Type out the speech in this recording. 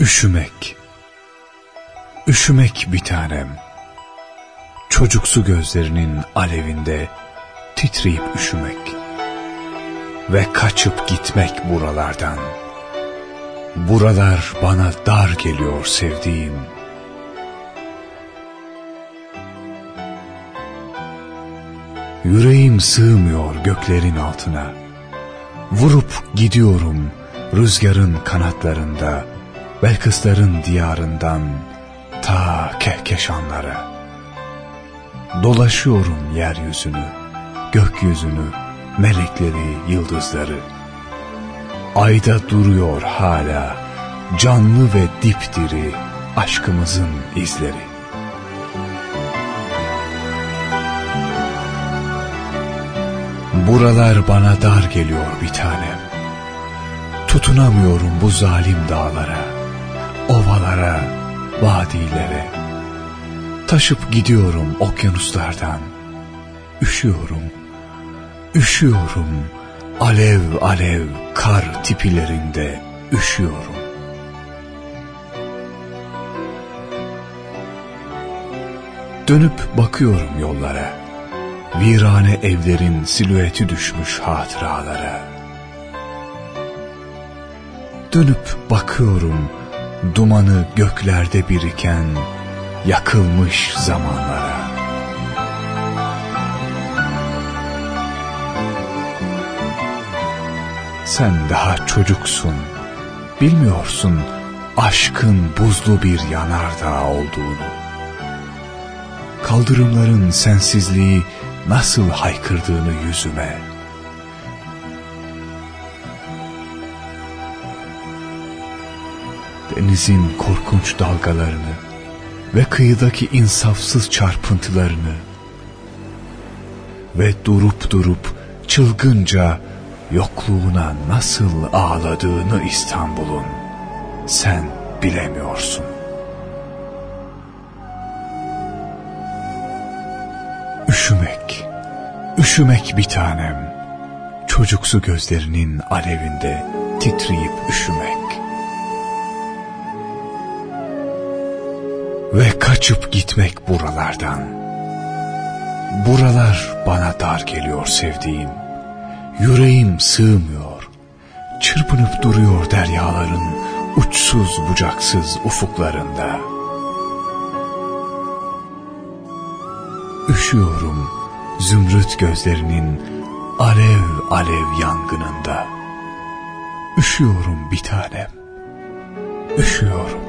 Üşümek. Üşümek bir tanem. Çocuksu gözlerinin alevinde titreyip üşümek Ve kaçıp gitmek buralardan. Buralar bana dar geliyor sevdiğim. Yüreğim sığmıyor göklerin altına. Vurup gidiyorum rüzgarın kanatlarında Belkısların diyarından ta Kehkeşanlara. Dolaşıyorum yeryüzünü, gökyüzünü, melekleri, yıldızları. Ayda duruyor hala canlı ve dipdiri aşkımızın izleri. Buralar bana dar geliyor bir tanem. Tutunamıyorum bu zalim dağlara, ovalara, vadilere. Taşıp gidiyorum okyanuslardan. Üşüyorum, üşüyorum. Alev alev kar tipilerinde üşüyorum. Dönüp bakıyorum yollara. Virane evlerin silüeti düşmüş hatıralara. Dönüp bakıyorum dumanı göklerde biriken yakılmış zamanlara. Sen daha çocuksun, bilmiyorsun aşkın buzlu bir yanardağ olduğunu. Kaldırımların sensizliği nasıl haykırdığını yüzüme. Denizin korkunç dalgalarını ve kıyıdaki insafsız çarpıntılarını ve durup durup çılgınca yokluğuna nasıl ağladığını İstanbul'un sen bilemiyorsun. Üşümek, üşümek bir tanem, çocuksu gözlerinin alevinde titreyip üşümek. Ve kaçıp gitmek buralardan. Buralar bana dar geliyor sevdiğim. Yüreğim sığmıyor. Çırpınıp duruyor deryaların uçsuz bucaksız ufuklarında. Üşüyorum zümrüt gözlerinin alev alev yangınında. Üşüyorum bir tanem. Üşüyorum.